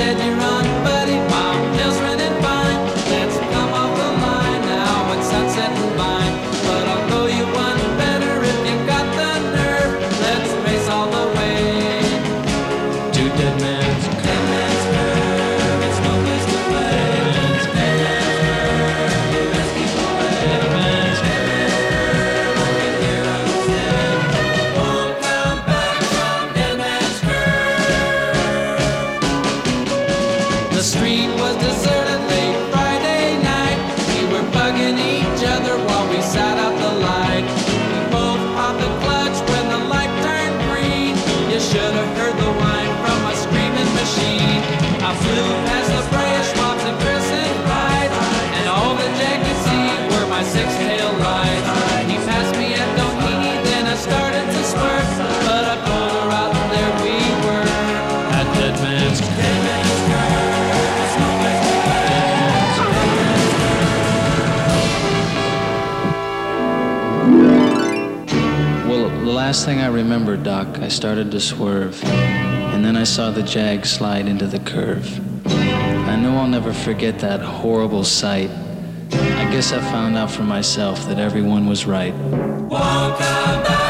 said you're wrong. The street was deserted late Friday night. We were bugging each other while we sat out the light. We both popped the clutch when the light turned green. You should have heard the whine from my screaming machine. I flew past the bridge swabs and crescent rides, and all that Jack could see were my six-tail lights. He passed me at Doheny, then I started to smirk, but I pulled her out and there we were at Dead Man's Cave. Last thing I remember, Doc, I started to swerve. And then I saw the Jag slide into the curve. I know I'll never forget that horrible sight. I guess I found out for myself that everyone was right. Won't come back